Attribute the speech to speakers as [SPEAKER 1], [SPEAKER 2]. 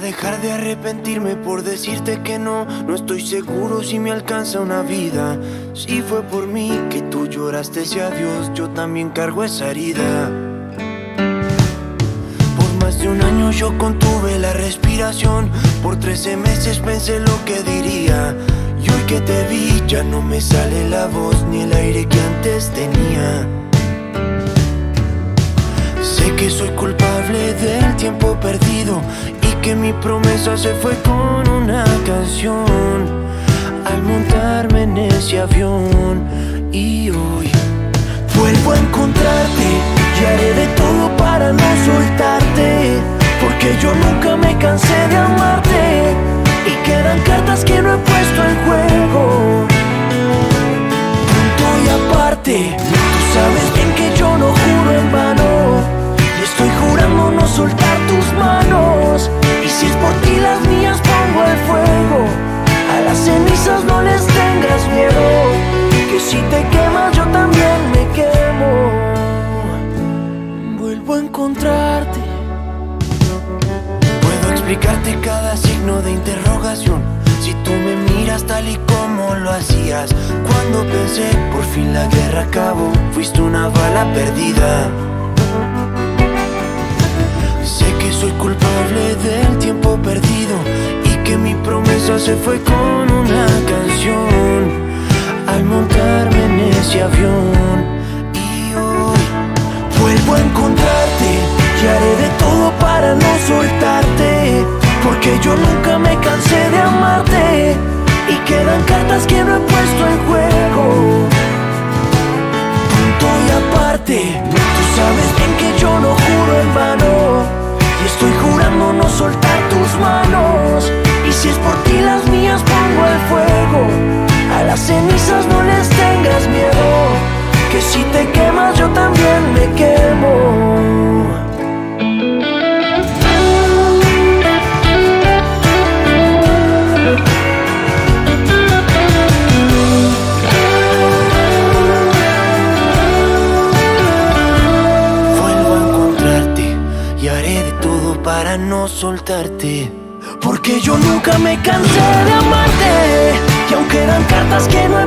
[SPEAKER 1] dejar de arrepentirme por decirte que no. No estoy seguro si me alcanza una vida. Si fue por mí que tú lloraste ese adiós, yo también cargo esa herida. Por más de un año yo contuve la respiración. Por 13 meses pensé lo que diría. Y hoy que te vi ya no me sale la voz ni el aire que antes tenía. Promesa se fue con una canción. Al montarme en ese avión y hoy vuelvo a encontrarte y haré de todo para no soltarte porque yo nunca me cansé de amarte y quedan cartas que no he puesto en juego. Punto y aparte tú sabes bien que yo no juro en vano y estoy jurando no soltar Vuelvo encontrarte. Puedo explicarte cada signo de interrogación. Si tú me miras tal y como lo hacías Cuando pensé por fin la guerra acabó Fuiste una bala perdida Sé que soy culpable del tiempo perdido y que mi promesa se fue con una canción al montarme en ese avión. Y haré de todo para no soltarte, porque yo nunca me cansé de amarte y quedan cartas que no he puesto en juego punto y aparte. Tú sabes bien que yo no juro en vano. Y estoy jurando no soltar tus manos. todo para no soltarte. Porque yo nunca me cansé de amarte. Y aunque eran cartas que no he